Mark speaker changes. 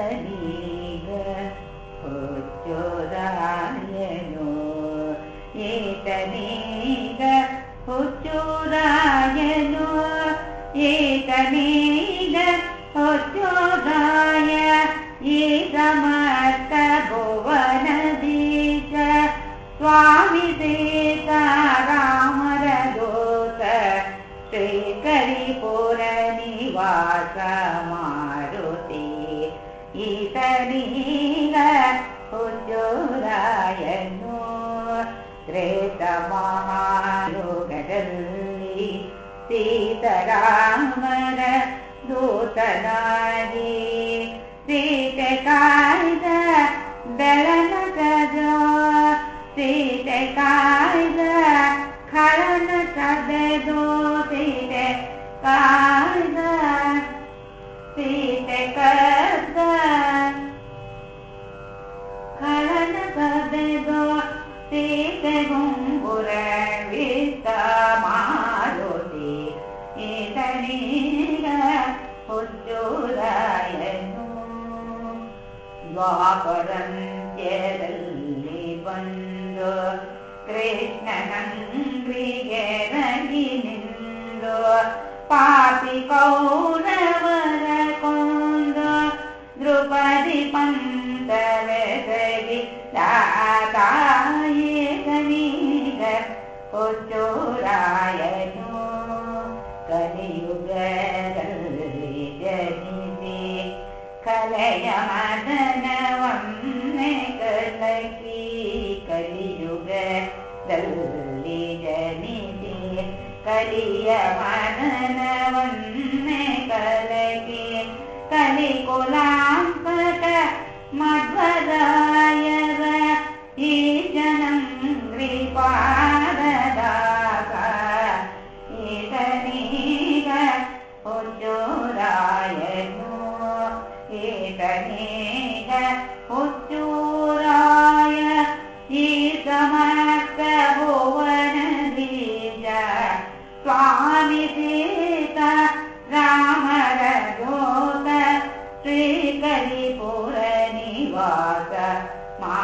Speaker 1: ीगो चोदायनो एतनी गो चोदायनो एतनी गोदाय एतमा भुवन दीच स्वामि देता रामर गोत श्रीकरिपूरनिवासमा ಈತನೀಗ ಹುಚ್ಚುರಾಯನು ತ್ರೇತ ಮಹಾಯುಗದಲ್ಲಿ ಸೀತಾರಾಮರ ದೂತನಾಗಿ ಸೀತೆ ಕಾಯ್ದ ಬೆಳನಗದ ಸೀತೆ ಕಾಯ್ದ ಖಳನ ಕದೆದು ಸೀತೆ ಕಾಯ್ದ ಖಳನ ಕದೆದು ಸೀತೆ ಗುಂಗುರ ವಿತ್ತ ಮಾರುತಿ ಈತನೀಗ ಹುಚ್ಚುರಾಯನು ದ್ವಾಪರಂತ್ಯದಲ್ಲಿ ಬಂದು ಕೃಷ್ಣನಂಗ್ರಿಗೆ ರಂಗಿ ನಿಂದು ಪಾಪಿ ಕೌರವರ ಕೊಂದು ದ್ರುಪದಿ ಪಂತವೆಸಗಿ ತಾಯೇ ಕನೀಗ ಹುಚ್ಚುರಾಯನು ಕಲಿಯುಗದಲ್ಲಿ ಜನಿಸಿ ಕಲೆಯ ಮದನವನ್ನೇ ಕಲಕಿ ಕಲಿಯುಗದಲ್ಲಿ ಜನಿಸಿ ಕಲಿಯ ಮದನವನ್ನೇ ಕಲಕಿ ಕಲಿಕುಲಾಂಪಕ ಮಧ್ವರಾಯ य एक हे हुचोराय ही समस्त भोवन दीज स्वामिदीत ब्राह्मण गोत श्रीकरिपूरनिवास। मा